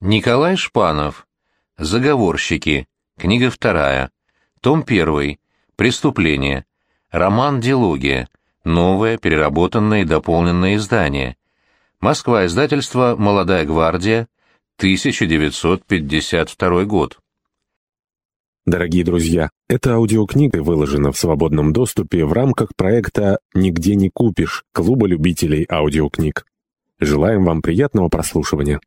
Николай Шпанов. Заговорщики. Книга вторая. Том первый. Преступление. Роман «Дилогия». Новое, переработанное и дополненное издание. Москва. Издательство «Молодая гвардия». 1952 год. Дорогие друзья, эта аудиокнига выложена в свободном доступе в рамках проекта «Нигде не купишь» Клуба любителей аудиокниг. Желаем вам приятного прослушивания.